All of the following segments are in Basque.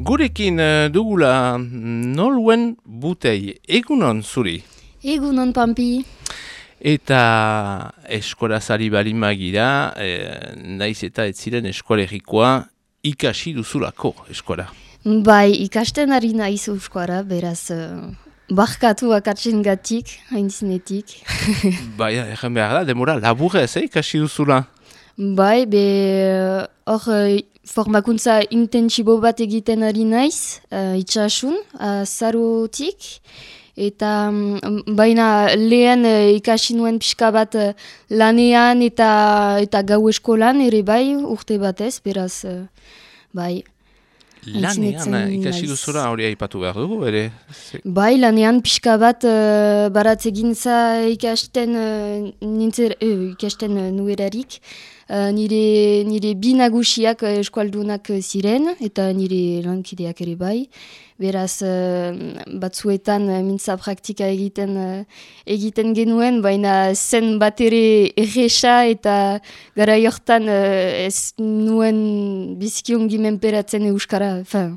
Gurekin uh, dugula noluen butei egunon zuri. Egunon, Pampi. Eta eskolazari bali magira, eh, naiz eta ez ziren eskolegikoa ikasi duzulako eskola. Bai, ikasten ari naiz euskara, beraz, uh, barkatu akatzen gatik, hain zinetik. bai, egen behar da, demora laburrez, eh, ikasi duzula. Bai, be, hor, uh, formakuntza intentsibo bat egiten ari naiz, uh, itxasun, uh, zarotik, eta um, baina lehen uh, ikasi nuen pixka bat uh, lanean eta, eta gau eskolan ere bai urte batez, beraz, uh, bai. Lanean ikasi duzura hori aipatu behar dugu, ere? Bai, lanean pixka bat uh, baratzegintza ikasten, uh, nintzer, uh, ikasten uh, nuerarik, Uh, nire, nire bi nagusiak uh, eskualdunak ziren eta nire lankideak ere bai. Beraz, uh, batzuetan uh, mintza praktika egiten egiten genuen, baina zen bat ere erresa eta gara jortan uh, ez nuen bizkion gimenperatzen euskara. Fin,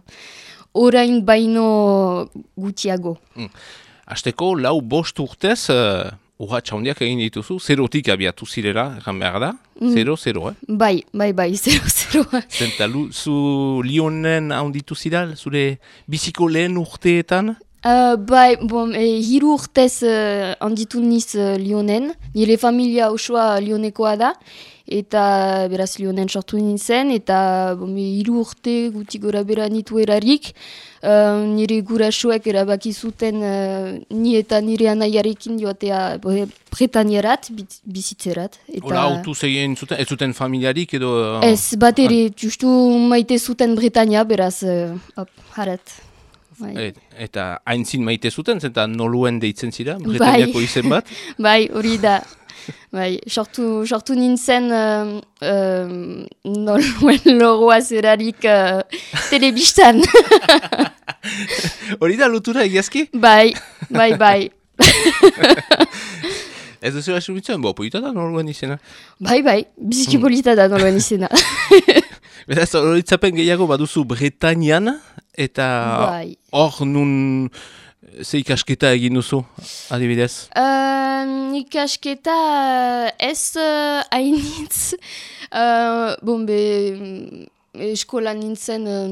orain baino gutiago. Hmm. Azteko, lau bost urtez... Urra txaundiak egin dituzu, zerotik abiatu zirela, egan behar da? Mm. Zero, zero, eh? Bai, bai, bai, zero, zero. Zenta, zu lionen handitu ziral, zure biziko lehen urteetan? Uh, bai, bon, e, hiru urtez uh, handitu niz uh, lionen, nire familia osoa lionekoa da, eta beraz lionen sortu nintzen, eta bon, hiru urte guti gora bera nitu erarik, uh, nire gurasoek erabaki zuten uh, ni eta nire anaiarekin joatea bretanierat, bizitzerat. Eta... Hora, autu zeien zuten, ez zuten familiarik edo... Ez, bat ere, justu maite zuten Bretania, beraz, uh, op, harat. Bai. Et, eta haintzin maite zuten, zenta noluen deitzen zira, Bretaniako bai. izen bat? bai, hori da. Bai, sortu, sortu nintzen uh, uh, noluen logoa zerarik uh, telebistan. Hori da lutura egiazki? Bai, bai, bai. Ez duzu asumitzen, bo, polita da noluen izena? Bai, bai, biziki polita da noluen izena. Beraz, horitzapen gehiago baduzu Bretanian, eta bai. hor nun ze ikasketa egin duzu, adibidez? Uh, ikasketa ez uh, hainitz, uh, bon, be, eskola nintzen uh,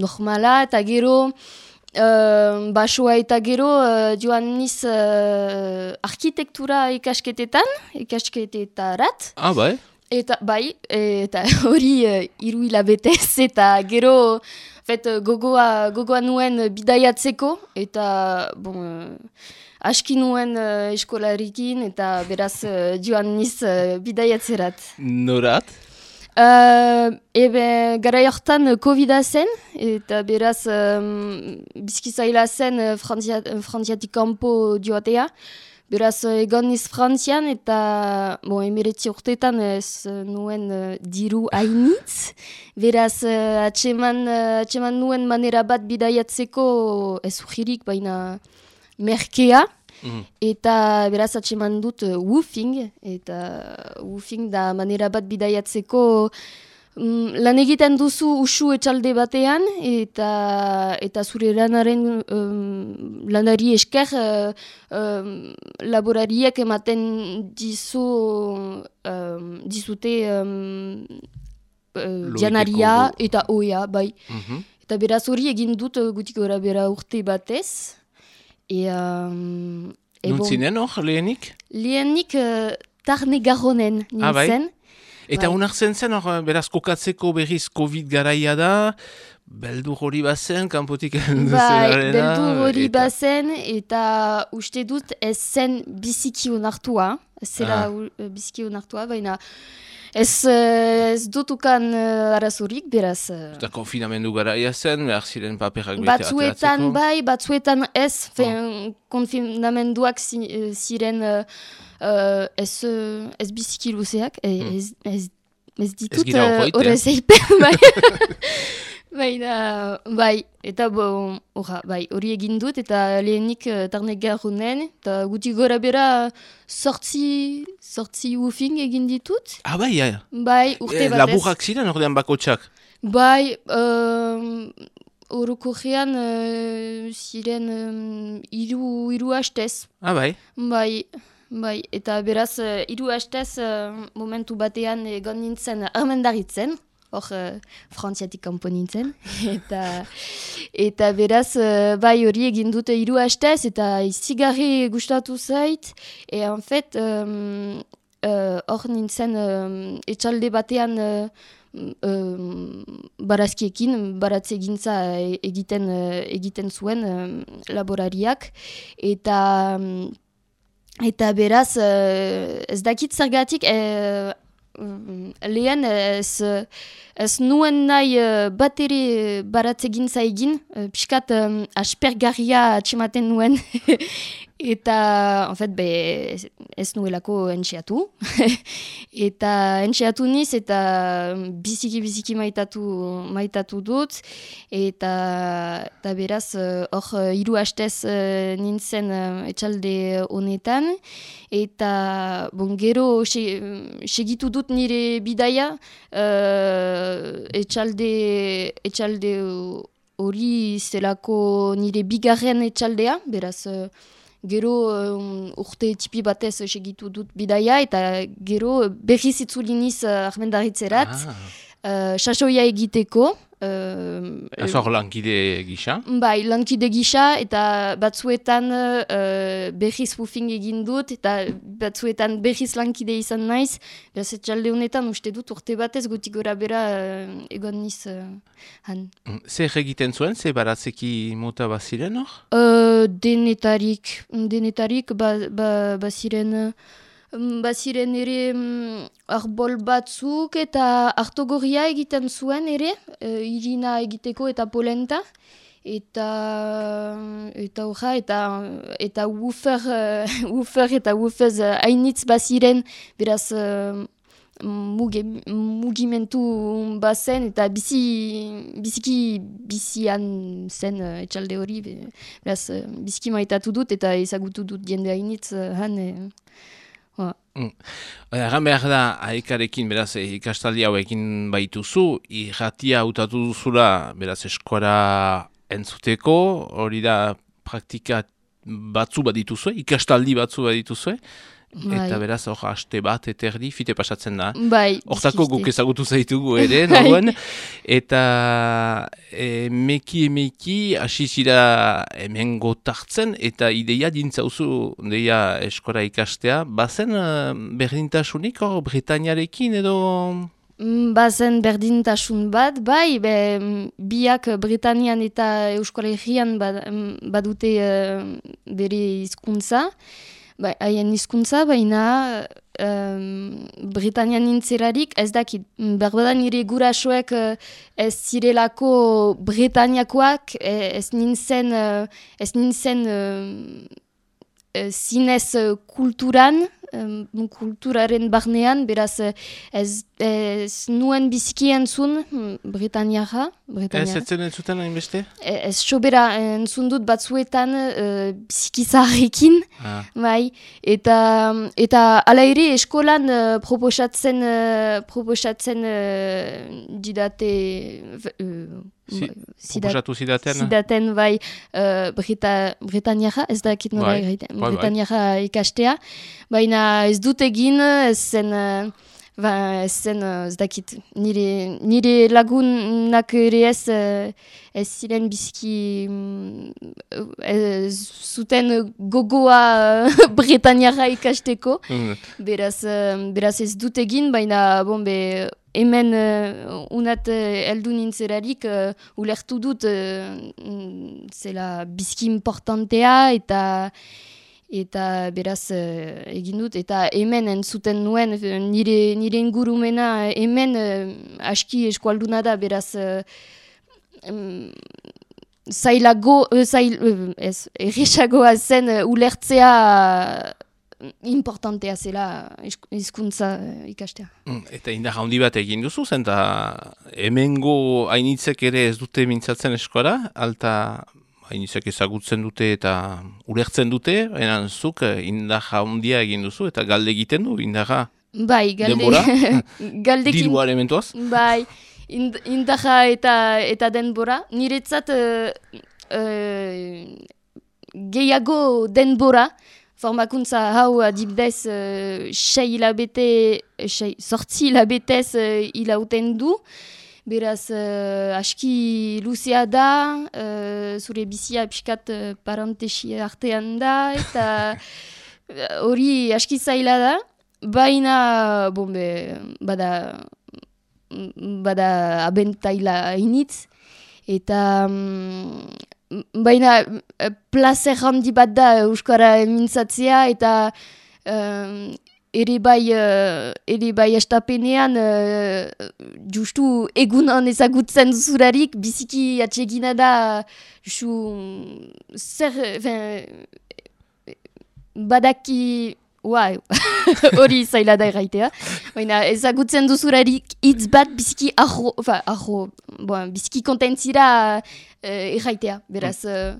normala, eta gero, uh, basoa eta gero, uh, joan niz uh, arkitektura ikasketetan, ikasketetarat. Ah, bai? Eta bai, eta hori uh, iru hilabetez, eta gero fet, gogoa, gogoa nuen bidaiatzeko, eta bon, uh, aski nuen uh, eskolarikin, eta beraz uh, joan niz uh, bidaiatzerat. Norat? Uh, ebe, gara jortan covid zen, eta beraz um, bizkizaila zen uh, frantziatik kanpo joatea, Beraz, eh, egon niz frantzian eta bon, emiretzi urtetan ez eh, nuen uh, diru hainitz. Beraz, uh, atseman, uh, nuen manera bat bidaiatzeko ez ujirik, baina merkea. Mhm. Eta beraz, atseman dut uh, woofing. Eta woofing da manera bat bidaiatzeko Mm, lan egiten duzu usu etxalde batean eta eta zure lanaren um, lanari esker uh, um, laborariek ematen dizu um, dizute um, uh, janaria eta oia bai mhm. eta beraz hori egin dut uh, gutik gora bera urte batez e, um, Nuntzinen hor lehenik? Lehenik uh, tarne garronen nintzen. Ah, bai? Eta bai. unartzen zen, or, beraz kokatzeko berriz COVID garaia da, beldur hori bazen, kanpotik Bai, beldur hori eta... bazen, eta uste dut ez zen biziki unartua, ez zera ah. biziki unartua, baina ez, ez dutukan uh, arazorik, beraz... Uh, eta konfinamendu garaia zen, behar ziren paperak bete Batzuetan bai, batzuetan ez, oh. konfinamenduak ziren... Uh, ez, ez biziki luzeak, e, hmm. ez, ez, ez ditut horrez uh, bai. Baina, bai, eta bo, orra, bai, hori egin dut, eta lehenik uh, tarnek garrunen, eta guti gora bera sortzi, sortzi ufing egin ditut. Ah, bai, ja. Bai, urte e, batez. Laburrak ziren ordean bakotxak? Bai, uh, orokorrean uh, ziren um, iru, iru hastez. Ah, bai? Bai, bai. Eta beraz, uh, iru hastez uh, momentu batean egon nintzen armendaritzen. Hor, uh, frantziatik kanpo nintzen. eta, eta beraz, uh, bai hori egin dute iru hastez eta izigarri gustatu zait. E, en fet, um, uh, hor nintzen um, etxalde batean uh, um, barazkiekin, baratze gintza egiten, egiten zuen um, laborariak. Eta, um, eta beraz, uh, ez dakit zergatik, uh, lehen ez, ez nuen nahi uh, bat ere baratze gintza egin, piskat um, aspergarria atxematen nuen. Eta, en fait, be, ez nuelako entxeatu. eta entxeatu niz eta biziki-biziki maitatu, maitatu dut. Eta, eta beraz, hor uh, hiru hastez uh, nintzen uh, etxalde honetan. Eta, bon, gero segitu dut nire bidaia uh, etxalde, etxalde hori zelako nire bigarren etxaldea. Beraz, gero um, urte tipi batez segitu dut bidaia, eta gero berriz itzuliniz uh, ahmendaritzerat, ah. uh, sasoia egiteko, Uh, Azor lankide gisa? Bai, lankide gisa eta batzuetan uh, berriz bufing egin dut eta batzuetan berriz lankide izan naiz. Beraz, etxalde honetan uste dut urte batez gutik gora bera uh, egon niz uh, han. Mm, zer egiten zuen, ze baratzeki mota baziren hor? Uh, denetarik, denetarik ba, ba, baziren... Mm, baziren ere arbol batzuk eta hartogorria egiten zuen ere, uh, irina egiteko eta polenta. Eta eta horra, eta eta wufer, uh, eta wufez uh, hainitz baziren, beraz uh, muge, mugimentu bazen eta bizi, biziki bizian zen etxalde hori, beraz biziki maitatu dut eta ezagutu dut jende hainitz han. Mm. Egan behar da, haikarekin, beraz, eh, ikastaldi hauekin baituzu, irratia hautatu duzula, beraz, eskora entzuteko, hori da praktika batzu bat dituzue, ikastaldi batzu bat dituzue, Bai. Eta beraz, hor, haste bat, eterdi, fite pasatzen da. Bai, Hortako guk ezagutu zaitugu ere, bai. nahuen. Eta e, meki emeki, hasi zira hemen gotartzen, eta ideia dintzauzu, deia eskora ikastea, bazen uh, berdintasunik, hor, Britainiarekin edo... Mm, bazen berdintasun bat, bai, be, biak Britanian eta Euskal Herrian badute uh, bere hizkuntza ba, haien hizkuntza baina um, Britanian nintzerarik ez dakit, berbada nire gurasoek uh, ez zirelako Britaniakoak, e, ez nintzen, uh, ez nintzen zinez kulturan, um, kulturaren barnean, beraz ez, ez nuen biziki entzun hmm, Britaniara. Ez ez zen entzuten hainbeste? Ez sobera entzun dut batzuetan uh, biziki ah. bai, eta, eta ala ere eskolan uh, proposatzen, uh, proposatzen uh, didate... Uh, Si, proposatu zidaten? Zidaten, bai, uh, Brita, Britaniara, ez da ekit nola bai, bai, bai. Britaniara ikastea. Baina ez dut egin, ez zen, uh, ba, ez zen, uh, ez dakit, nire, nire lagunak ere ez, uh, ez ziren biziki, uh, zuten gogoa uh, Britaniara ikasteko. Mm. Beraz, uh, beraz ez dut egin, baina, bon, be, hemen uh, unat uh, eldu nintzerarik uh, ulertu dut uh, zela bizki importantea eta eta beraz uh, egin dut eta hemen entzuten nuen nire, nire ingurumena hemen uh, aski eskualduna da beraz uh, um, zailago, uh, zail, uh, ez, erresagoa zen uh, ulertzea importantea zela hizkuntza eh, ikastea. Mm, eta indar handi bat egin duzu zen, eta hemengo hainitzek ere ez dute mintzatzen eskora, alta hainitzek ezagutzen dute eta ulertzen dute, enan zuk eh, indar handia egin duzu eta galde egiten du indarra Bai, galde. Denbora? Diruar Bai, ind, indaja eta, eta denbora. Niretzat uh, uh, gehiago denbora, formakuntza hau adibidez uh, sei hilabete, sei, sortzi hilabetez uh, hilauten du, Beraz, uh, aski luzea da, uh, zure bizia pixkat uh, parantesi artean da, eta hori aski zaila da. Baina, bon, be, bada, bada abentaila hainitz, eta um, baina placer handi bat da Euskara mintzatzea, eta ere bai, uh, ere bai estapenean, uh, justu egunan ezagutzen zurarik, biziki atxegina da, justu, zer, fin, badaki, Wow. hori zaila da erraitea. Baina ezagutzen duzurarik hitz bat biziki aho, fa, aho, bon, biziki kontentzira uh, erraitea. Beraz, uh,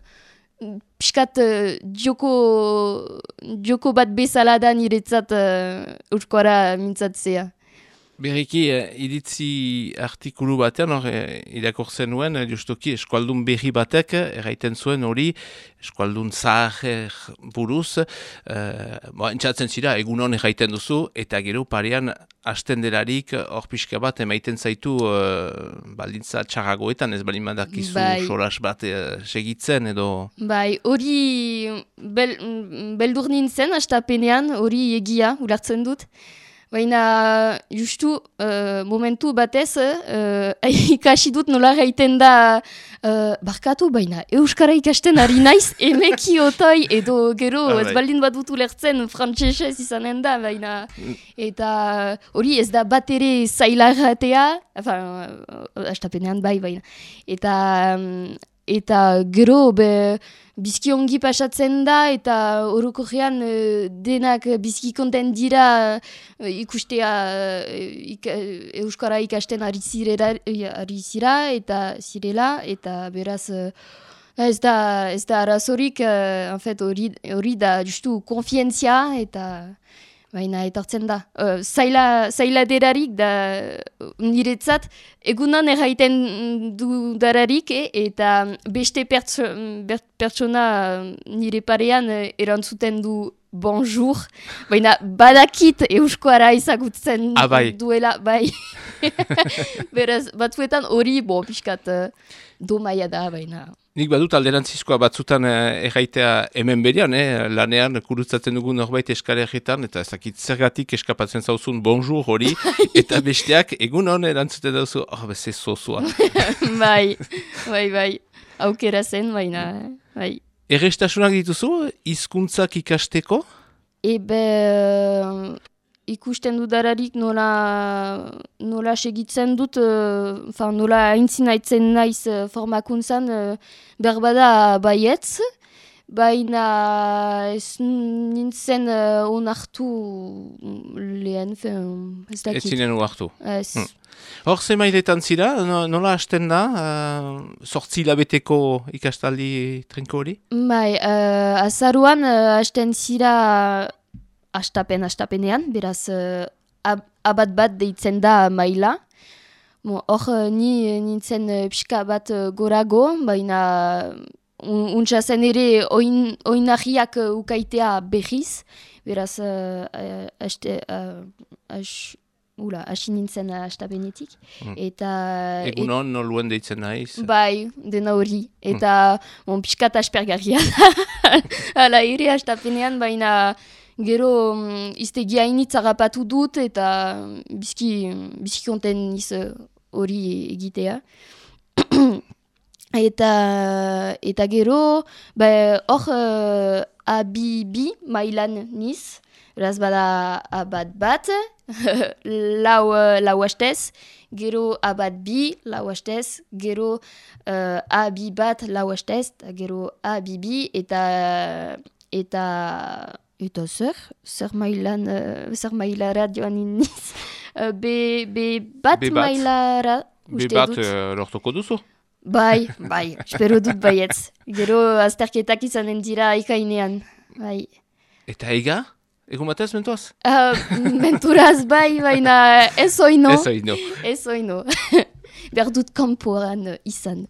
Piskat uh, joko, joko bat bezala da niretzat uh, urkoara mintzatzea. Berriki, eh, iritzi artikulu batean, hor, eh, irakortzen nuen, eh, justoki, eskualdun berri batek, erraiten zuen hori, eskualdun zahar buruz, eh, bo, entzatzen zira, egun hon erraiten duzu, eta gero parean, hasten delarik, hor pixka bat, emaiten zaitu, eh, baldintza txarragoetan, ez balin badakizu bai. solas bat eh, segitzen, edo... Bai, hori bel, beldur nintzen, hastapenean, hori egia, ulartzen dut, Baina, justu, uh, momentu batez, uh, ikasi dut nola gaiten da, uh, barkatu, baina, Euskara ikasten ari naiz, emeki otoi, edo gero, ah, ez bai. baldin bat dutu lertzen, frantzesez izanen da, baina, eta hori ez da bat ere zailarratea, astapenean bai, baina, eta, eta gero, be, bizki ongi pasatzen da eta horoko uh, denak bizki konten dira uh, ikustea uh, Euskara ikasten ari, zirera, ari zira eta zirela eta beraz ez da, ez da arazorik hori da justu konfientzia eta Baina etortzen da. Uh, zaila, zaila derarik da niretzat egunan erraiten du dararik eh, eta beste pertso, pertsona nire parean erantzuten du bonjour. Baina badakit euskoara izagutzen ah, bai. duela. Bai. Beraz, batzuetan hori bo pixkat uh, domaia da baina. Nik badut alderantzizkoa batzutan eh, erraitea hemen berian, eh, lanean kurutzatzen dugu norbait eskalerritan, eta ezakit zergatik eskapatzen zauzun bonjour hori, eta besteak egun hon erantzuten dauzu, oh, beze zozua. bai, bai, bai, aukera zen, baina, bai. Errestasunak dituzu, hizkuntzak ikasteko? Ebe, ikusten dudararik nola, nola segitzen dut, uh, nola haintzin naiz uh, formakuntzan uh, berbada baietz, baina ez nintzen uh, onartu lehen, ez dakit. Ez zinen onartu. Ez. Hmm. Hor ze mailetan zira, nola hasten da, uh, sortzi labeteko ikastaldi trinko hori? Bai, uh, azaruan uh, hasten zira astapen astapenean, beraz uh, ab, abat bat deitzen da maila. Hor uh, ni nintzen uh, pixka bat uh, gorago, baina un, untsa zen ere oin, oinahiak uh, ukaitea behiz, beraz uh, aste, uh, Ula, hasi nintzen astapenetik. Mm. Eta... Egun hon, noluen deitzen naiz? Bai, dena hori. Eta, mm. bon, piskat aspergarria. Hala, ere astapenean, baina gero um, iztegia harrapatu dut eta bizki, bizki konten iz hori egitea. eta, eta gero, hor uh, abibi mailan niz, Raz bada abat bat, lau, lau hastez, gero abat bi, lau hastez, gero uh, abi bat, lau hastez, gero abibi, eta, eta Eta zer, zer mailan, uh, zer mailara joan iniz. Uh, be, be bat, be bat. mailara uste Be bat uh, lortuko duzu? Bai, bai, espero dut baietz. Gero azterketak izanen dira ikainean. Bai. Eta ega? Egun batez mentuaz? Uh, menturaz bai, baina ez oino. Ez oino. Ez oino. behar dut kanpoan uh, izan.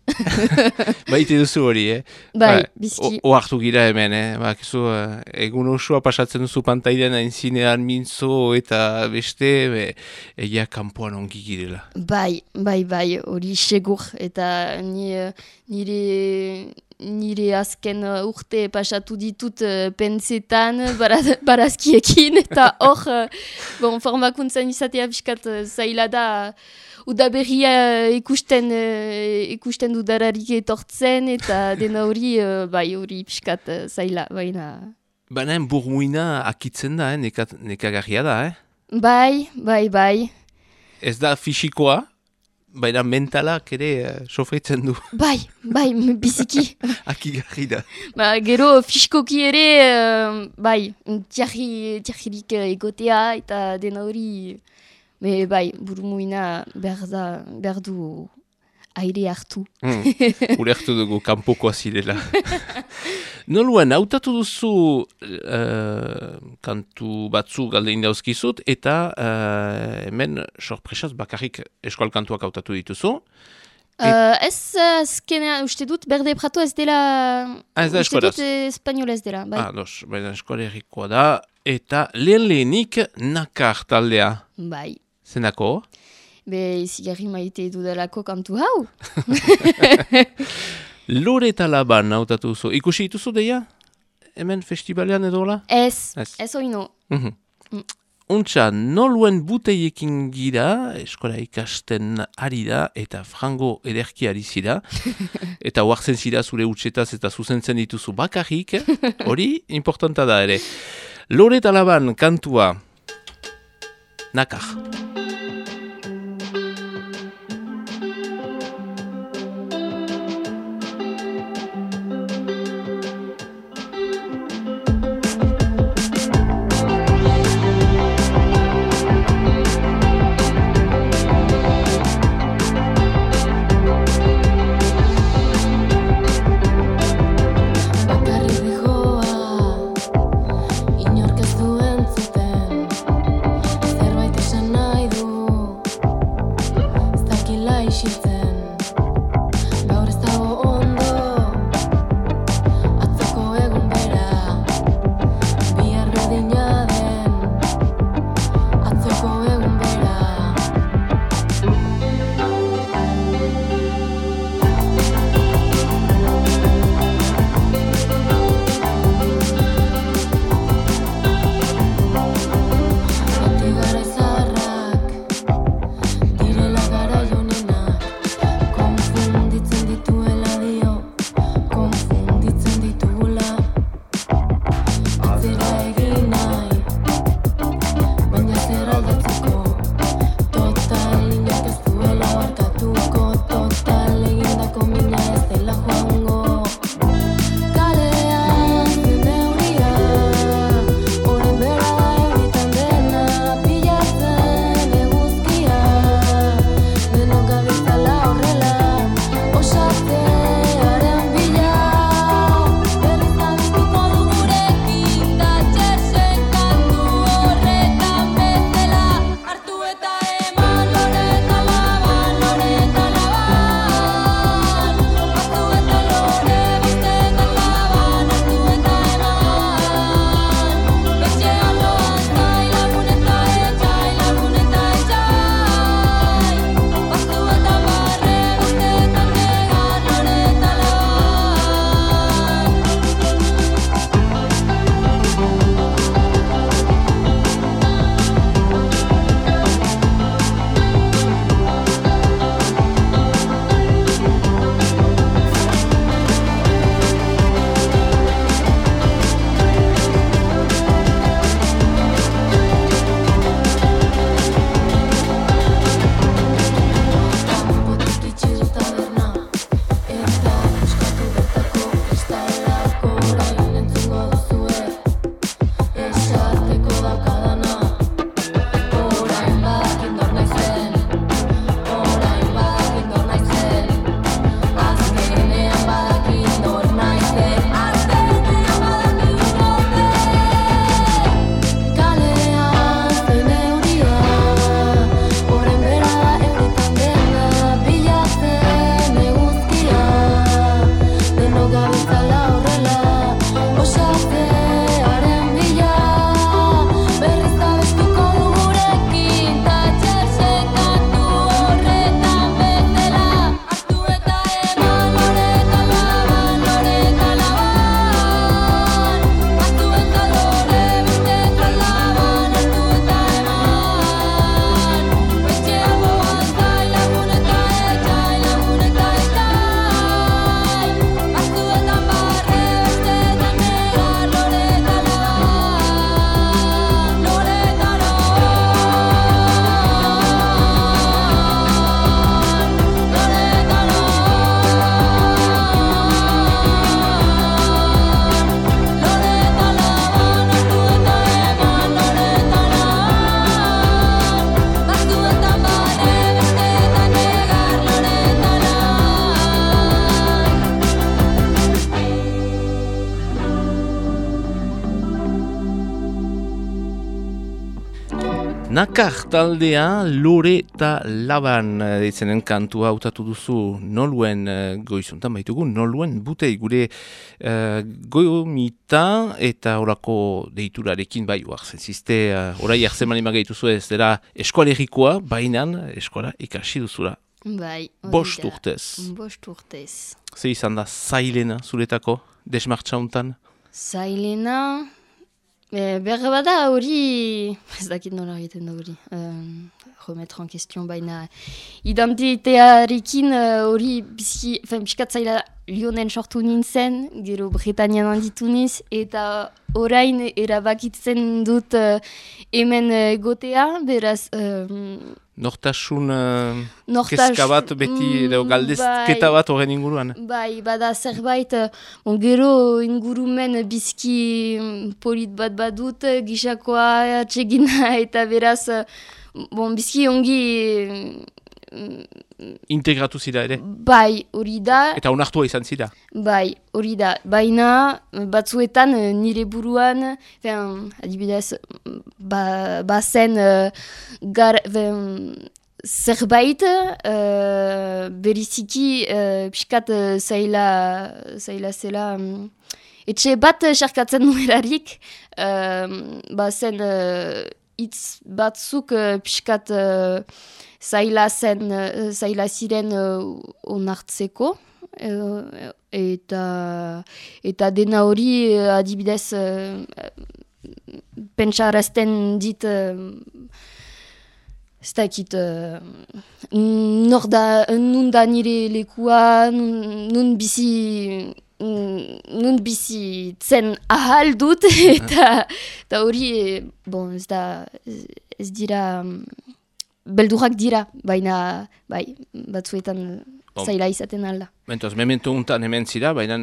Baite duzu hori, eh? Bai, bizki. Oartu gira hemen, eh? Ba, kizu, uh, egun osoa pasatzen duzu pantailen aintzinean mintzo eta beste, be, egia kanpoan ongi girela. Bai, bai, bai, hori segur. Eta ni, nire, nire azken urte pasatu ditut uh, pentsetan, barazkiekin, eta hor, uh, bon, formakuntzan izatea biskat uh, zaila da, udaberria ikusten uh, ikusten dudararik etortzen eta dena hori uh, bai hori pixkat uh, zaila baina Baina burmuina akitzen da, eh? Nekat, nekagarria da, eh? Bai, bai, bai. Ez da fisikoa, baina mentalak ere uh, sofritzen du. Bai, bai, biziki. Akigarri da. Ba, gero fiskoki ere, uh, bai, tiarririk egotea eta dena hori... Me, bai, burumuina behar, da, behar du aire hartu. Mm, hartu dugu, kanpokoa zirela. Noluen, hautatu duzu uh, kantu batzu galdein dauzkizut, eta uh, hemen sorpresaz bakarrik eskual kantuak hautatu dituzu. Uh, ez azkenea, uste dut, berde prato ez dela... Ah, ez da Uste dut espanol ez dela, bai. Ah, dos, baina eskolerikoa da, eta lehen lehenik nakar taldea. Bai. Zenako? Be, izigarri maite dudalako kantu hau. Lore eta laban hautatu zu. Ikusi dituzu deia? Hemen festivalean edo la? Ez, ez, ez oino. Mm -hmm. Untxa, noluen buteiekin gira, eskola ikasten ari da, eta frango ederki ari zira, eta huartzen zira zure utxetaz eta zuzentzen dituzu bakarrik, hori importanta da ere. Lore eta laban kantua, nakar. Nakar taldea lore eta laban eh, ditzenen kantua hautatu duzu noluen uh, goizuntan baitugu, noluen butei gure uh, goiomita eta orako deiturarekin bai uartzen ziste, uh, orai jartzen mani magaitu ez dira eskualerikoa, bainan eskola ikasi duzula. Bai, Bost urtez. Bost urtez. Ze izan da zailena zuretako, desmartxauntan? Zailena, E, Berra bada hori, ez dakit nola egiten da hori, um, remettre en question baina. Identitearekin hori uh, bizki, fen, zaila Lionen sortu nintzen, gero Bretanian handitu niz, eta orain erabakitzen dut uh, hemen uh, gotea, beraz... Um, Nortasun uh, Nortas, bat beti, mm, edo galdezketa bai, bat horren inguruan. Bai, bada zerbait, bon, gero ingurumen bizki mm, polit bat badut, gisakoa atxegina, eta beraz, bon, bizki ongi integratu zira ere? Bai, hori da. Eta onartua izan zira? Bai, hori da. Baina, batzuetan eh, nire buruan, fen, adibidez, ba, ba zen uh, gar, zerbait, uh, beriziki, uh, piskat uh, zaila, zaila zela, um, etxe bat xarkatzen nuerarik, uh, ba zen uh, itz batzuk uh, piskat... Uh, zaila zen, uh, zaila ziren uh, onartzeko, uh, eta, eta dena hori uh, adibidez uh, pentsarazten dit uh, ez dakit uh, nun da nire lekua, nun, nun bizi nun bizi zen ahal dut eta hori bon, ez da ez dira beldurak dira, baina bai, batzuetan zaila izaten alda. Mentoz, mementu untan hemen zira, baina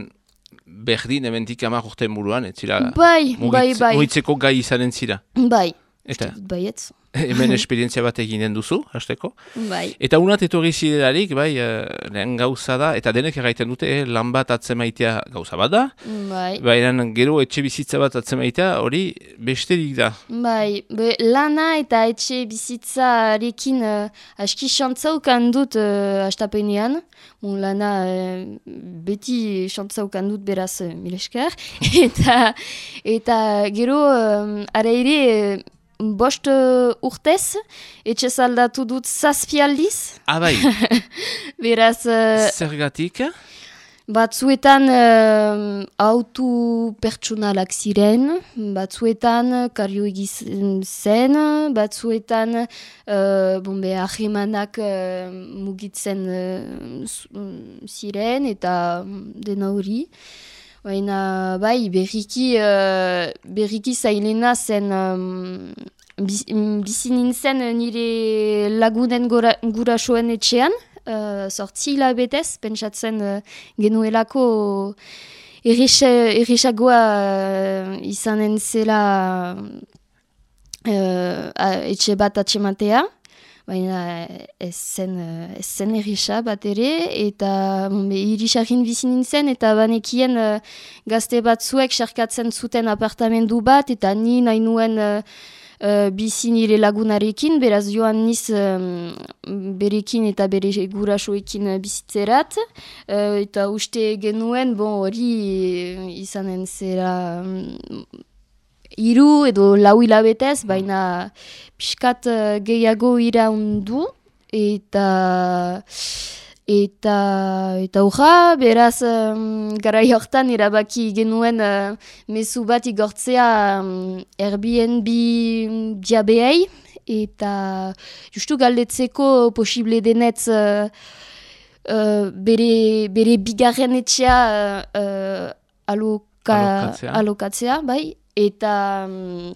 berdin ementik amak urte muruan, ez zira bai, bai, bai. gai izanen zira. Bai, Eta? baietz. hemen esperientzia bat eginen duzu, hasteko. Bai. Eta unat etorri ziderarik, bai, uh, lehen gauza da, eta denek erraiten dute, eh, lan bat atzemaitea gauza bat da. Bai. Baina gero etxe bizitza bat atzemaitea hori besterik da. Bai, be, lana eta etxe bizitzarekin uh, aski xantzaukan dut uh, astapenean. Bon, lana beti xantzaukan dut beraz uh, milesker. eta, eta gero, uh, ara ere, bost uh, urtez, etxe zaldatu dut zazpialdiz. Ah, bai. Beraz... Uh, Zergatik? Batzuetan uh, autu pertsonalak ziren, batzuetan kario egiz zen, batzuetan uh, bombe ahemanak uh, mugitzen uh, ziren eta dena hori. Baina, bai, berriki, uh, berriki zailena zen um, bizi nintzen nire lagunen gura, gurasoen etxean, uh, sortzi hilabetez, pentsatzen uh, genuelako erresagoa uh, izanen zela uh, etxe bat atxematea baina ez zen, ez zen errisa bat ere, eta irisarrin bizi nintzen, eta banekien uh, gazte batzuek sarkatzen zuten apartamendu bat, eta ni nahi nuen uh, uh, bizi nire lagunarekin, beraz joan niz berekin eta bere gurasoekin bizitzerat, uh, eta uste genuen, bon, hori izanen zera um, iru edo lau hilabetez, baina piskat uh, gehiago iraundu, eta... Eta, eta urra, beraz, um, gara jortan erabaki genuen uh, mesu bat igortzea um, Airbnb diabeei, eta justu galdetzeko posible denetz uh, uh, bere, bere bigarren etxea uh, aloka, alokatzea, bai, eta... Um,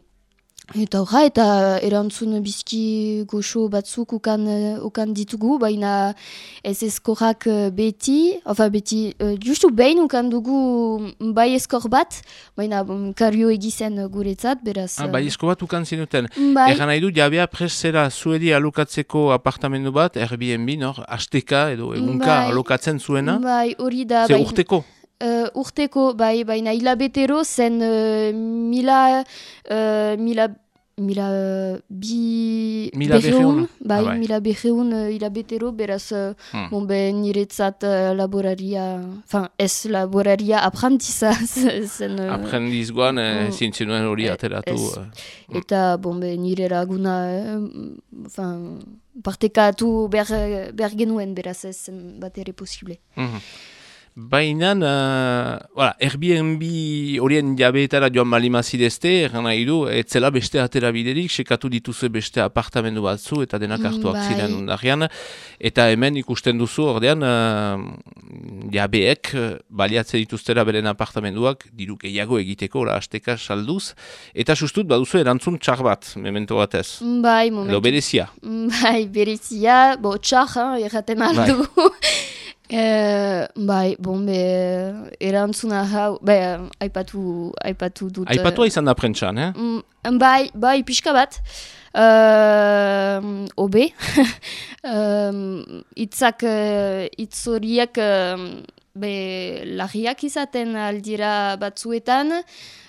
Eta horra, eta erantzun bizki goxo batzuk ukan, ukan ditugu, baina ez eskorrak eh, beti, ofa beti, uh, justu behin ukan dugu bai eskor bat, baina um, kario egizen guretzat, beraz... Ah, bai eskor bat ukan zinuten. Bai. Egan nahi du, jabea presera zuedi alokatzeko apartamendu bat, Airbnb, nor, asteka edo egunka bai. alokatzen zuena? Bai, hori da... Ze bai, urteko? Uh, urteko, bai, baina hilabetero zen uh, mila, uh, mila, mila bi mila beheun, bai, ah, bai. mila beheun uh, hilabetero, beraz, uh, hmm. bon, be, niretzat uh, laboraria, fin, ez laboraria aprantiza zen. Uh, Aprendiz guan, uh, zintzunuen hori ateratu. Uh, eta, bon, be, nire laguna, uh, fin, partekatu behar, behar genuen, beraz, ez zen bat ere posible. Mm Baina, uh, voilà, Airbnb horien jabeetara joan malimazidezte, eran nahi du, etzela beste atera biderik, sekatu dituzu beste apartamendu batzu, eta denak mm, hartuak bai. ziren ondarian, eta hemen ikusten duzu, ordean, uh, jabeek baliatze dituztera beren apartamenduak, diru gehiago egiteko, ora, asteka salduz, eta sustut, baduzu erantzun txar bat, memento batez. Bai, momentu. Edo berezia. Bai, berezia, bo, txar, erraten aldu. Bai. E, bai, bon, be, erantzuna hau, be, aipatu, aipatu dut. Aipatu izan da prentxan, eh? Mm, bai, bai, pixka bat. Uh, obe. um, itzak, uh, itzoriak, uh, be, lagiak izaten aldira batzuetan.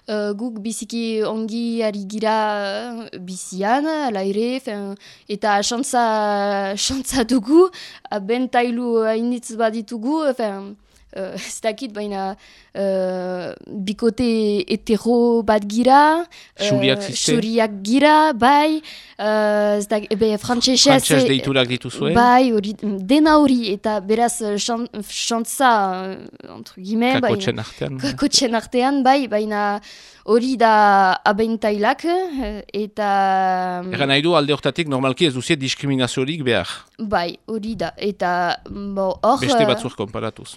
Uh, guk biziki ongi ari gira uh, bizian, ala ere, fin, eta xantza dugu, bentailu hainitz baditugu, fin, uh, ez dakit, baina uh, bikote etero bat gira, uh, gira, bai, uh, ebe, frantzesez... Frantzes deiturak dituzue? Bai, ori, dena hori, eta beraz xantza, entre guillemets, kakotxen artean. Kakotxen artean, bai, baina hori da abentailak, eta... Egan nahi du alde hortatik normalki ez duzie diskriminaziorik behar? Bai, hori da, eta... Bo, or, Beste batzuk komparatuz,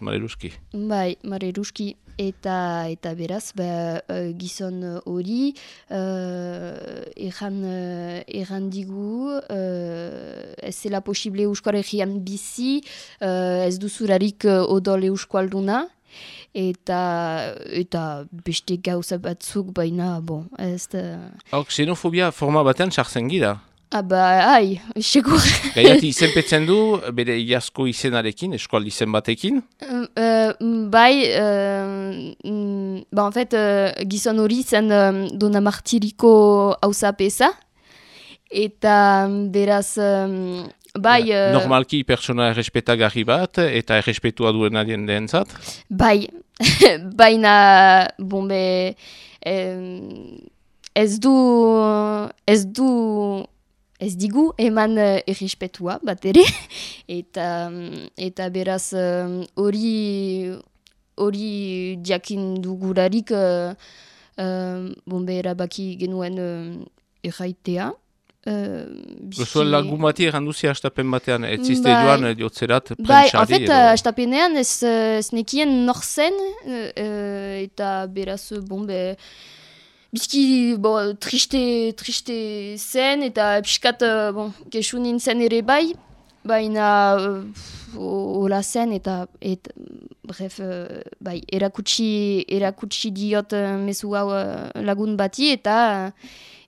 Bai, Mareruski, eta eta beraz, ba, uh, gizon hori, uh, erran, uh, erran digu, uh, ez zela posible euskal egian bizi, uh, ez duzurarik uh, odol euskualduna, eta eta beste gauza batzuk baina, bon, ez da... Hor, xenofobia forma batean sartzen gira? Ah, ba, ai, segur. Gaiati izenpetzen du, bere iazko izenarekin, eskual izen batekin? Uh, uh, bai, uh, ba, en fait, uh, gizon hori zen um, dona martiriko hauza pesa, eta beraz, um, bai... Uh, Normalki pertsona errespetagarri bat, eta errespetua duen adien lehen zat? Bai, baina, bon, be, ez du, ez du, ez digu eman uh, errespetua bat ere, eta, eta beraz hori uh, hori diakin dugurarik uh, uh, bombe erabaki genuen uh, erraitea. Uh, Gozuen lagun bati erranduzia astapen batean, ez ziste bai. joan diotzerat prentxari? Bai, en fait, uh, astapenean ez, ez nekien norzen, uh, eta beraz, bombe, bizki bo, triste, triste zen eta piskat uh, bon, kesu nintzen ere bai, baina uh, hola zen eta, et, bref, uh, bai, erakutsi, erakutsi diot uh, mesu hau lagun bati eta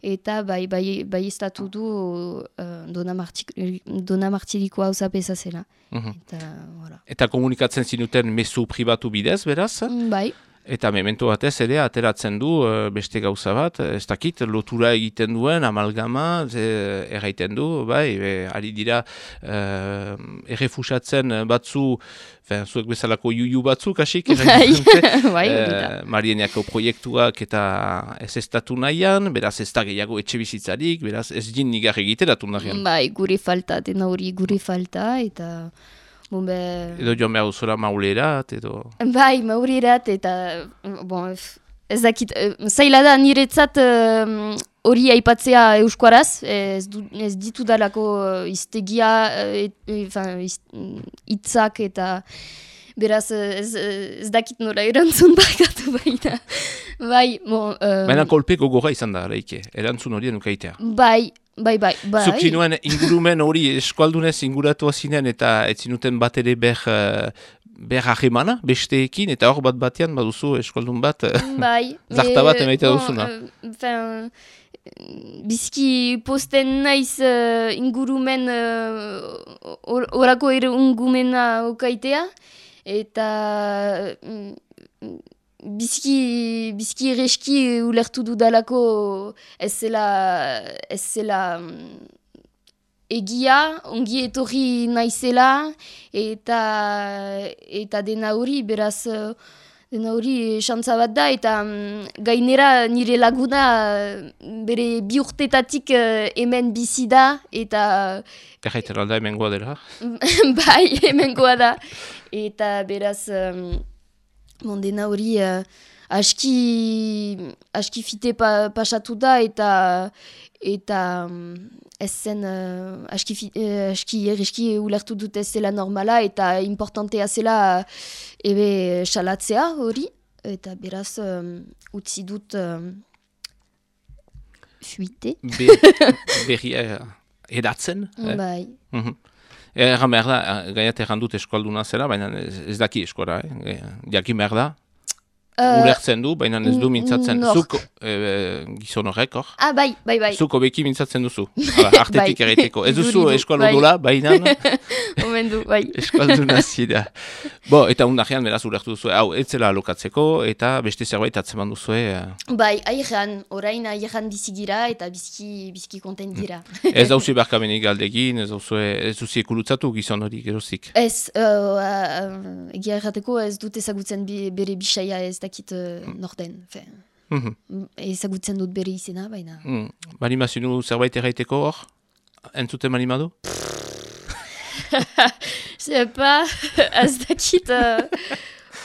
eta bai, bai, bai estatu du uh, dona, dona martiriko hau zapesa zela. Mhm. eta, voilà. eta komunikatzen zinuten mesu pribatu bidez, beraz? Bai. Eta memento batez ere ateratzen du uh, beste gauza bat, ez dakit lotura egiten duen, amalgama, erraiten du, bai, be, ari dira uh, errefusatzen batzu, fen, zuek bezalako juju batzuk, asik, bai, uh, Marieniako proiektuak eta ez datu nahian, beraz ez da gehiago etxe bizitzarik, beraz ez jin nigar egiteratu nahian. Bai, guri falta, dena hori guri falta, eta... Be... Edo joan behar duzula maulerat, edo... Bai, maulerat, eta... Bon, ez dakit, eh, zaila da niretzat eh, hori uh, aipatzea euskuaraz, ez, du, ez ditu dalako uh, iztegia, uh, itzak eta... Beraz, ez, ez dakit nola erantzun bakatu baina. bai, bon... Um... Baina kolpeko gogorra izan da, araike, erantzun hori ukaitea. Bai, Bai, bai, bai. Zuk zinuen ingurumen hori eskualdunez inguratu zinen eta ez zinuten bat ere ber, uh, ber ahemana besteekin eta hor bat batean baduzu eskualdun bat uh, bai, zarta bat emaita bon, duzuna. Uh, bizki posten naiz uh, ingurumen uh, orako ere ungumena okaitea eta bizki, bizki ereski ulertu dudalako ez zela, ez zela mm, egia, ongi etorri naizela eta, eta dena hori beraz dena hori xantza bat da eta mm, gainera nire laguna bere bi urtetatik uh, hemen bizi da eta Gajaiten alda hemen dela? bai, hemen da eta beraz mondena hori uh, aski, aski fite pa, pasatu da eta eta um, ez zen uh, aski, uh, aski erreski ulertu dut ez zela normala eta importantea zela uh, ebe salatzea hori eta beraz um, utzi dut um, fuite. Be, berri edatzen? Eh? Bai. Mm Egan behar da, gaiat errandut eskualduna zera, baina ez, ez daki eskola, eh? Jakin behar da, Uh, Ulertzen du, baina ez du mintzatzen. Zuk e, gizon horrek, hor? Ah, bai, bai, bai. Zuko beki mintzatzen duzu. Hala, artetik bai. erreteko. Ez duzu eskualdu bai. baina... Omen du, bai. Eskualdu nazida. Bo, eta undajean beraz ulertu duzu. Hau, ez zela alokatzeko, eta beste zerbait atzeman duzu. Eh? Bai, aierran, orain aierran bizigira, eta bizki, bizki konten dira. ez dauzi barkamenik galdegin, ez dauzi, ez duzi ekulutzatu gizon hori gerozik. Ez, uh, uh, errateko ez dut ezagutzen bere bisaia ez dakit uh, norden. Mm -hmm. Ezagutzen dut bere izena, baina... Mm. Marima, zinu zerbait erraiteko hor? Entzute Marima du? Zepa, ez dakit... Uh,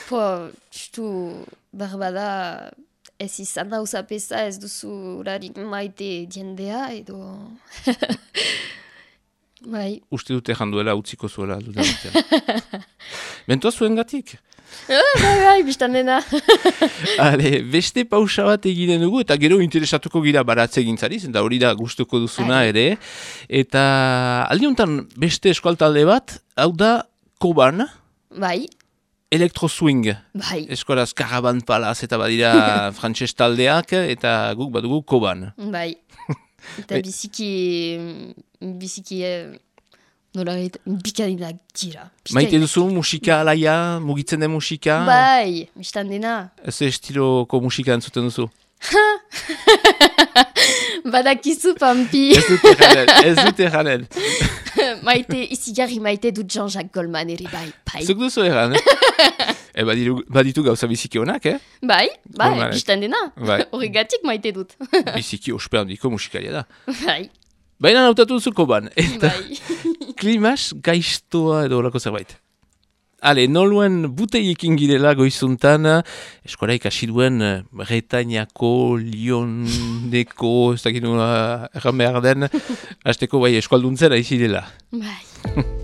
po, justu, barbada... Ez izan da usapesa ez duzu urarik maite diendea edo... bai. Uste dute janduela utziko zuela. Mentoa zuen gatik? bai, bai, biztan dena. Ale, beste pausa bat egiten dugu, eta gero interesatuko gira baratze gintzari, eta hori da gustuko duzuna ere. Eta aldiuntan beste eskualtalde bat, hau da Koban. Bai. Electro Swing. Bai. Eskolaz Karaban Palaz eta badira frantses taldeak, eta guk badugu Koban. Bai. Eta biziki, biziki... Eh, Nola bikadinak dira. Maite duzu musika alaia, mugitzen den musika? Bai, mistan dena. Ez estiloko musika entzuten duzu? Badakizu, Pampi. ez dute ez dute janen. maite, izi jarri maite dut Jean-Jacques Goldman bai. bai. Zuk duzu eh? e, baditu, baditu gauza biziki honak, eh? Bai, bai, dena. Bai. Horregatik maite dut. biziki musikalia da. Bai. Baina nautatu zuko ban. Eta bai. klimas gaiztoa edo horako zerbait. Ale, noluen buteiekin girela goizuntan, eskora ikasi duen Bretañako, Lyoneko, ez dakit nula erran behar den, azteko bai eskualduntzera izidela. Bai.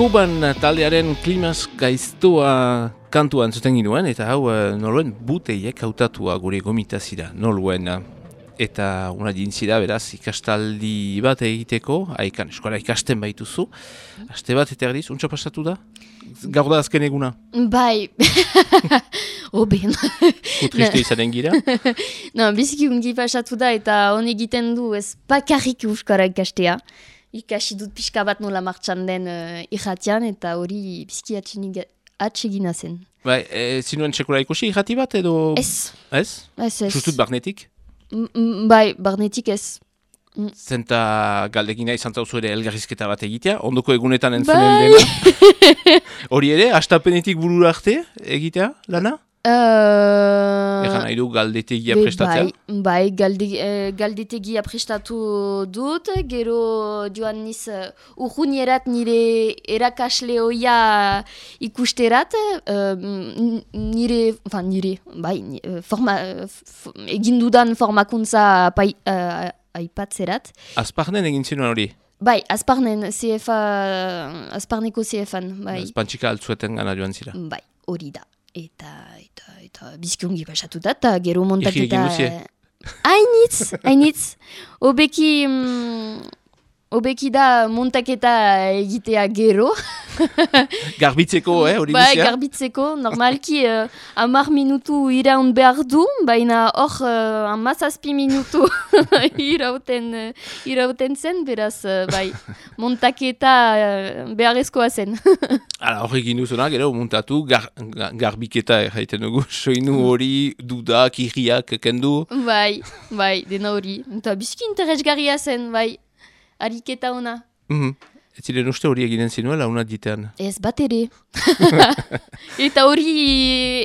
Kuban taldearen klimaz gaiztua kantuan zuten ginuen, eta hau eh, noluen buteiek hautatua gure gomitazira, noluen. Eta una dintzira beraz ikastaldi bat egiteko, haikan eskola ikasten baituzu. Aste bat eta erdiz, untsa pasatu da? Gaur da azken eguna, Bai, oben. utriste izanen gira. no, biziki ungi pasatu da eta hon egiten du ez bakarrik euskara ikastea. Ikasi dut pixka bat nola martxan den uh, irratian eta hori biziki atxiniga- atsegina zen. Bai, e, zinuen txekura ikusi irrati bat edo... Ez, Ez? ez, ez. Justut barnetik? M- Bai, barnetik ez. Zenta galdegina izan zauzu ere elgarrizketa bat egitea, ondoko egunetan entzunen Bai. dena. Hori ere, astapenetik burura arte egitea, lana? Uh, Egan nahi du galdetegia Be, prestatzea. Bai, bai galde, eh, galdetegia prestatu dut, gero joan niz uh, urrunierat nire erakasle hoia ikusterat, uh, nire, enfin, nire, bai, eh, forma, eh, f- egin dudan formakuntza pai, uh, aipatzerat. Azparnen egin zinuen hori, Bai, azparnen, CFA, azparneko CFan, bai. pantxika altzueten gana joan zira. Bai, hori da. Eta, eta, bizkiongi pasatu da, eta gero egin montaketa... duzie? Hainitz, hainitz. Obeki, mm, obeki da montaketa egitea gero. Garbitzeko, eh, hori bai, duzia? garbitzeko, normalki uh, amar minutu iraun behar du, baina hor uh, amazazpi minutu irauten, uh, irauten zen, beraz, uh, bai, montaketa uh, beharrezkoa zen. Hala, hor egin duzuna, gero, muntatu, gar, ga- garbiketa erraiten dugu, soinu hori, dudak, irriak, kendu. bai, bai, dena hori. Eta bizki interesgarria zen, bai, ariketa ona. Mhm. Ez ziren uste hori eginen zinuela, unat ditean. Ez bat ere. Eta hori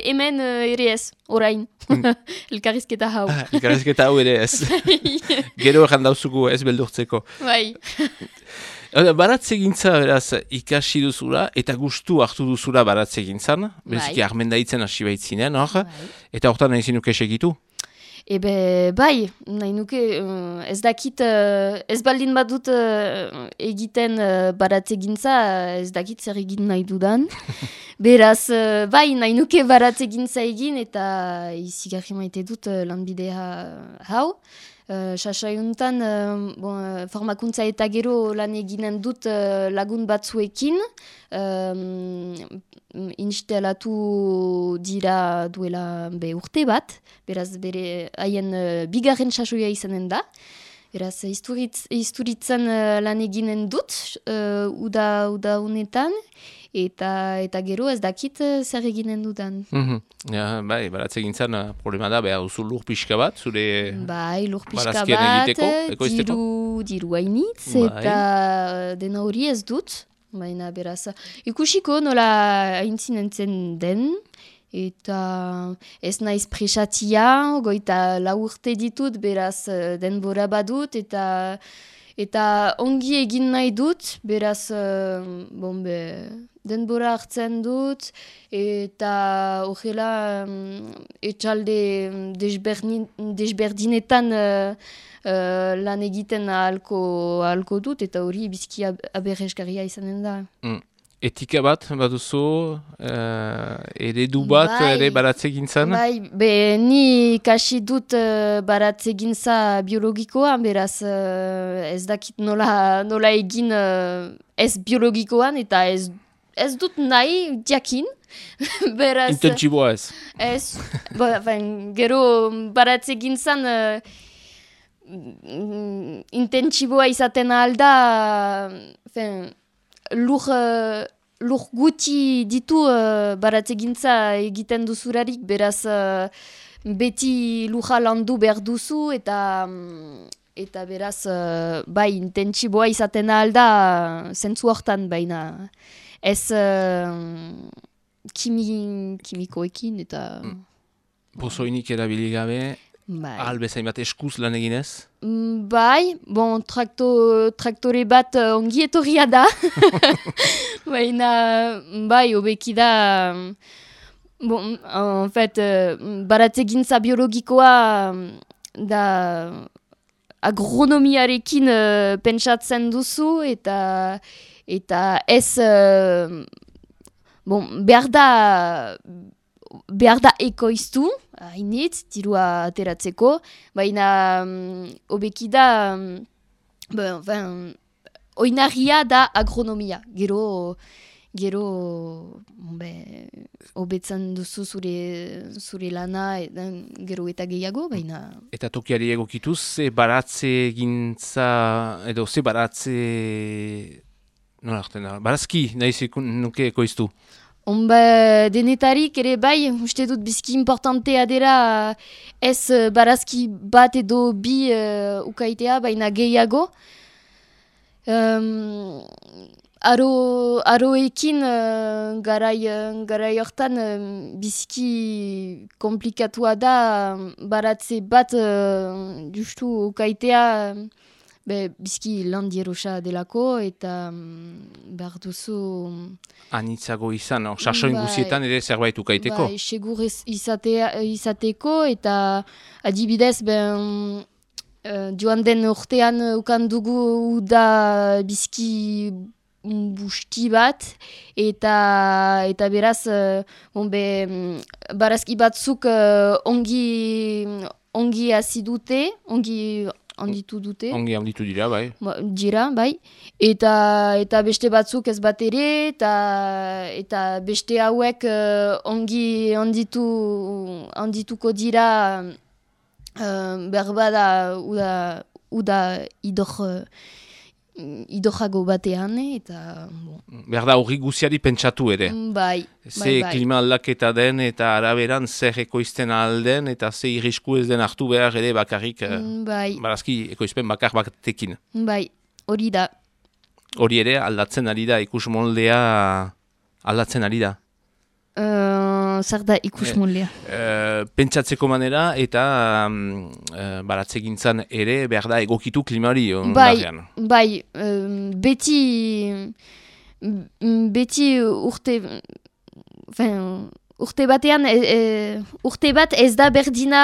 hemen uh, ere ez, orain. Elkarrizketa hau. Ah, Elkarrezketa hau ere ez. Gero erran dauzugu ez beldurtzeko. bai, Baratze gintza beraz ikasi duzula eta gustu hartu duzula baratze gintzan. Bai. armendaitzen hasi baitzinen hor. bai. Eta hortan nahi zinuke segitu. Ebe, bai, nahi nuke, uh, ez dakit, uh, ez baldin badut uh, egiten baratze gintza, ez dakit zer egin nahi dudan. Beraz, bai, nahi nuke baratze gintza egin eta izigarri maite dut lanbidea hau. Uh, Sasaiuntan, uh, bon, uh, formakuntza eta gero lan eginen dut uh, lagun batzuekin. Um, instalatu dira duela be urte bat, beraz bere haien uh, bigarren sasoia izanen da. Beraz, isturitzen uh, lan eginen dut, uh, uda, uda unetan, eta eta gero ez dakit zer eginen dudan. Mm -hmm. ja, bai, baratze gintzen problema da, behar duzu lur pixka bat, zure bai, lur pixka bat, egiteko, diru, diru hainitz, bai. eta dena hori ez dut. Baina beraz, ikusiko nola haintzinentzen den, eta ez naiz presatia, goita laurte ditut, beraz denbora badut, eta eta ongi egin nahi dut, beraz bon be, denbora hartzen dut, eta horrela etxalde desberdinetan uh, lan egiten ahalko, ahalko dut, eta hori bizki ab izanen da. Mm. Etika bat, baduzu, uh, eredu bat, bai, ere baratze gintzen? Bai, be, ni kasi dut uh, baratze gintza biologikoa, beraz uh, ez dakit nola, nola egin uh, ez biologikoan, eta ez, ez dut nahi diakin. beraz... Intentsiboa ez? Ez, ba, gero baratze gintzen... Uh, intentsiboa izaten alda fen, lur, lur guti ditu uh, baratzegintza egiten duzurarik, beraz uh, beti luja landu behar duzu eta eta beraz uh, bai intentsiboa izaten alda zentzu hortan baina ez uh, kimi, kimikoekin eta... Mm. Pozoinik erabili gabe, Bai. Albezain bat eskuz lan eginez? Mm, bai, bon, trakto, traktore bat uh, ongi etorria da. Baina, bai, obeki da... Bon, en fait, uh, baratze gintza biologikoa da agronomiarekin uh, pentsatzen duzu eta eta ez... Uh, bon, behar da behar da ekoiztu, hainitz, tirua ateratzeko, baina um, obeki da, um, oinarria da agronomia, gero, gero, be, obetzen duzu zure, zure lana, gero eta gehiago, baina... Eta tokiari egokituz, ze baratze gintza, edo ze baratze... Nola, barazki, nahi nuke ekoiztu? Onba denetarik ere bai, uste dut bizki importantea dira ez uh, barazki bat edo bi uh, ukaitea, baina gehiago. Um, aro, aroekin uh, garai, uh, garai hortan uh, bizki komplikatua da baratze bat uh, justu ukaitea Be, bizki lan dierosa delako eta mm, behar duzu... Anitzago izan, no? sarsoin bai, guzietan ere zerbait ukaiteko? Bai, segur izateko eta adibidez ben, uh, joan den urtean ukandugu da bizki busti bat eta eta beraz uh, be, mm, barazki batzuk uh, ongi ongi hasi dute, ongi handitu dute. Ongi handitu dira, bai. Ba, dira, bai. Eta, eta beste batzuk ez bat ere, eta, eta beste hauek uh, ongi handitu, handituko dira uh, berbada uda, uda idor, idojago batean, eta... Bon. Behar da horri guziari pentsatu ere. Mm, bai, ze bai, bai. klima aldaketa den, eta araberan zer ekoizten alden, eta ze irrisku ez den hartu behar ere bakarrik, eh, mm, bai. barazki ekoizpen bakar batekin. Bai, hori da. Hori ere aldatzen ari da, ikus moldea aldatzen ari da. Uh, zer da ikus moldea? Uh, pentsatzeko manera eta um, uh, baratze gintzan ere behar da egokitu klimari. Bai, bai beti, beti urte, fin, urte batean, e, e, urte bat ez da berdina,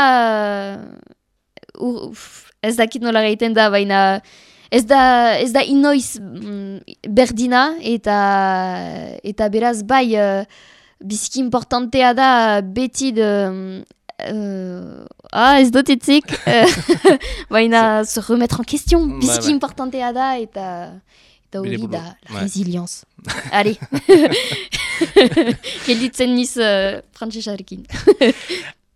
uh, ez dakit nola gaiten da, baina ez da, ez da inoiz mm, berdina, eta, eta beraz bai, uh, biziki importantea da beti de... Uh, ah, ez dut itzik, baina se remettre en question, biziki importantea da, eta... Eta hori da, la ouais. résilience. Allez. Gelditzen niz uh, frantzesarekin.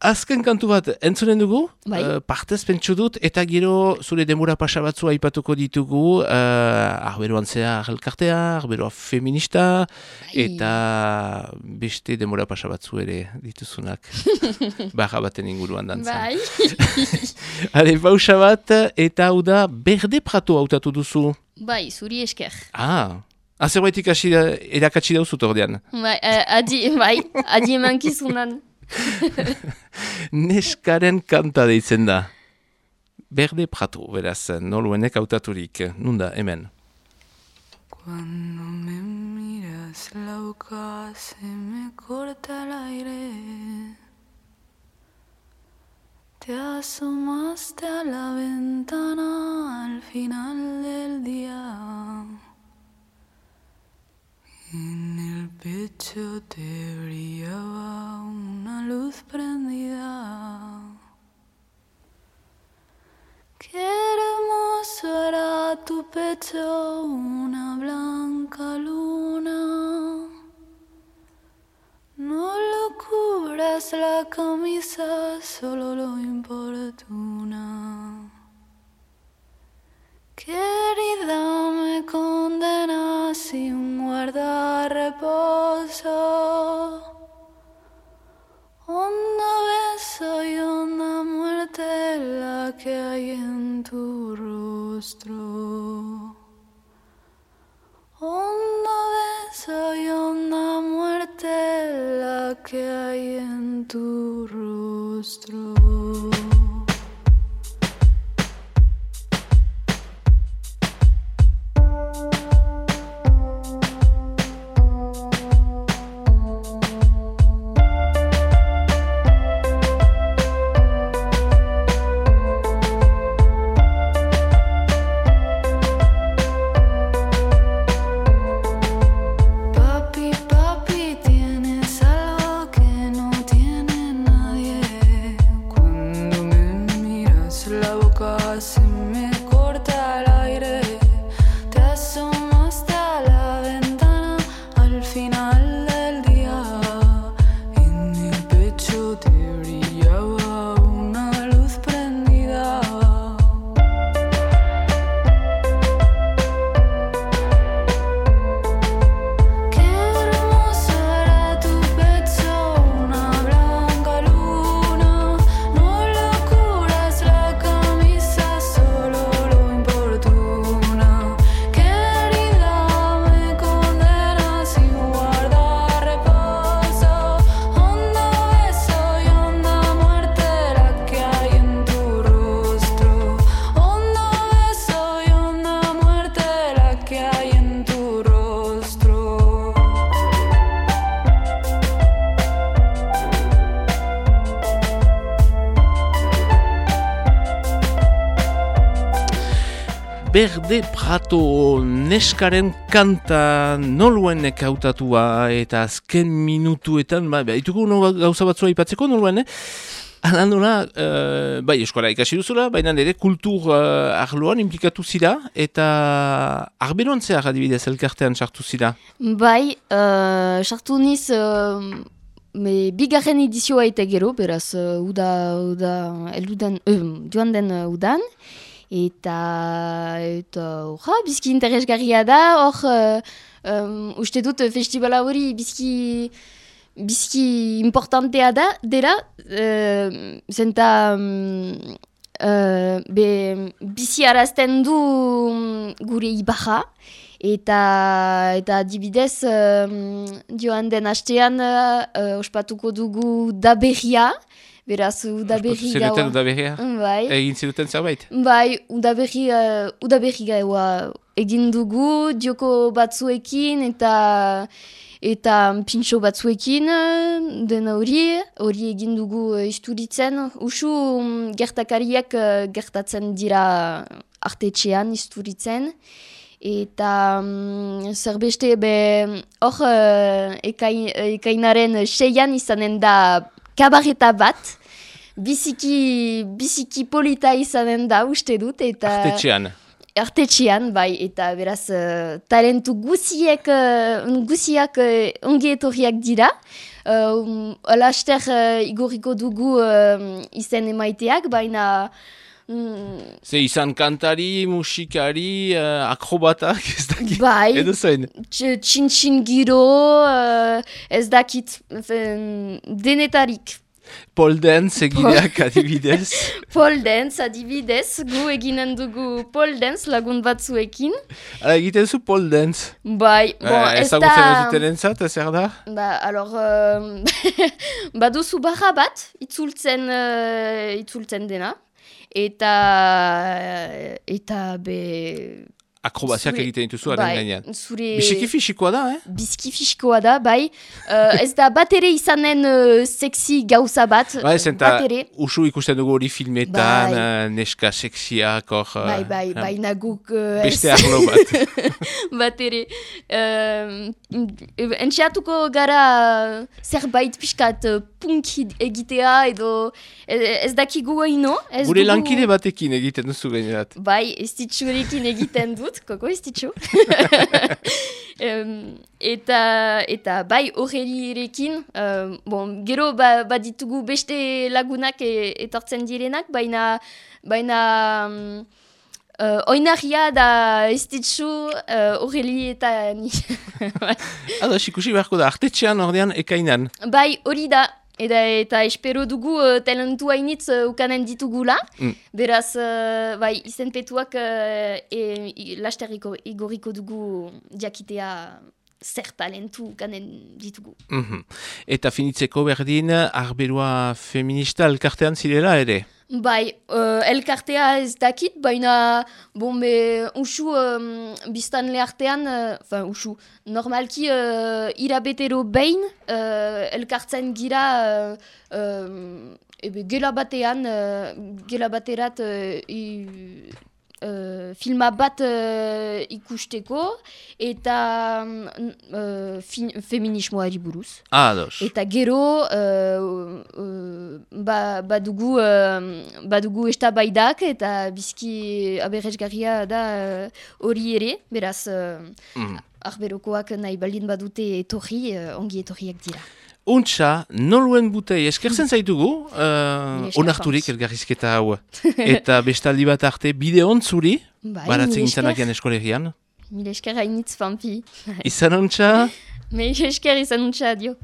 Azken kantu bat, entzunen dugu, bai. uh, partez pentsu dut, eta gero zure demura pasa batzu aipatuko ditugu, uh, arberoan zea elkartea, arberoa feminista, bai. eta beste demura pasa batzu ere dituzunak. Baja baten inguruan dantzan. Bai. Hale, bausa bat, eta hau da, berde prato hautatu duzu. Bai, zuri esker. Ah, azerbaitik erakatsi dauzut ordean. Bai, uh, adi, bai, adi eman kizunan. Neskaren kanta deitzen da. Berde prato, beraz, noluenek hautaturik. Nunda, hemen. Cuando me miras la boca se me corta el aire Te asomaste a la ventana al final del día. En el pecho te brillaba la camisa, solo lo importuna. Querida, me condena sin guardar reposo. Honda beso y honda muerte la que hay en tu rostro. Tu rostro. Prato neskaren kanta noluenek hautatua eta azken minutuetan, ba, ituko no gauza batzua ipatzeko noluen, eh? Alandola, uh, bai eskola ikasi duzula, baina nire kultur uh, arloan implikatu zira eta arberoan zehar adibidez elkartean sartu zira? Bai, uh, niz... Uh... Me bigarren edizioa eta gero, beraz, uh, uda, uda, eludan, uh, joan den uh, udan eta eta orra bizki interesgarria da hor uh, um, uste dut festivala hori bizki bizki importantea da dela uh, zenta um, uh, be bizi arazten du gure ibaja. Eta eta dibidez um, joan den hastean uh, ospatuko dugu da Beraz, udaberri gaua. Zeruten udaberria? Bai. Egin ziruten zerbait? Bai, udaberri, uh, gaua egin dugu, dioko batzuekin, eta eta pintxo batzuekin uh, den hori, hori egin dugu isturitzen. Usu um, gertakariak gertatzen dira artetxean isturitzen. Eta um, zerbeste hor uh, ekainaren seian izanen da kabareta bat. Biziki, biziki polita izanen da uste dut. Eta, artetxean. Artetxean, bai, eta beraz uh, talentu guziek, uh, guziak uh, ongi etorriak dira. Uh, Alaster uh, igoriko dugu uh, izen emaiteak, baina... Mm, Ze izan kantari, musikari, uh, akrobatak, ez dakit, bai, edo zen? Txin-txin giro, uh, ez dakit, denetarik. Pole dance egileak adibidez. Pole dance adibidez, gu eginen dugu pole dance lagun batzuekin. Hala egiten zu pole dance? Bai, bon, eh, ez da... Ez duten ez da? Ba, alor, uh, baduzu barra bat, itzultzen, uh, itzultzen dena. Eta, eta be, akrobaziak egiten dituzu haren bai, gainean. Zure... Biziki fisikoa da, eh? Biziki fisikoa da, bai. Uh, ez da bat ere izanen uh, sexy gauza bat. Bai, zenta usu ikusten dugu hori filmetan, bai. uh, neska sexiak, hor... Uh, bai, bai, bai, naguk... Uh, beste arlo bat. bat ere. Uh, Entxeatuko gara zerbait pixkat uh, punk egitea edo ez dakigu haino. Gure dugu... lankide batekin egiten duzu gainerat. Bai, ez ditxurekin egiten dut koko ez ditxo. eta, eta bai horrelirekin, um, bon, gero ba, baditugu beste lagunak e, etortzen direnak, baina, baina um, uh, oinarria da ez horreli uh, eta ni. Ado, ikusi beharko da, artetxean ordean ekainan. Bai, hori da, Eta, eta espero dugu uh, talentu hainitz uh, ukanen ditugula. Mm. Beraz, uh, bai, izenpetuak uh, e, lasterriko igoriko dugu jakitea zer talentu ukanen ditugu. Mm -hmm. Eta finitzeko berdin, arberoa feminista elkartean zirela ere? Bai, uh, elkartea ez dakit, baina bon, be, usu um, biztan lehartean, uh, usu, normalki uh, irabetero behin uh, elkartzen gira uh, uh, ebe, gela batean, uh, gela baterat uh, uh, filma bat uh, ikusteko eta uh, fin, feminismoari buruz. Ah, dos. Eta gero uh, uh, ba, badugu, uh, badugu estabaidak eta bizki aberrezgarria da hori uh, ere, beraz uh, mm. arberokoak nahi baldin badute etorri, uh, ongi etorriak dira. Untxa, noluen butei eskerzen zaitugu, uh, onarturik elgarrizketa hau. Eta bestaldi bat arte bide ontzuri, bai, baratzen gintanak jan eskolegian. Mil esker hainitz fanpi. Izan untxa? Mil esker izan untxa, adio.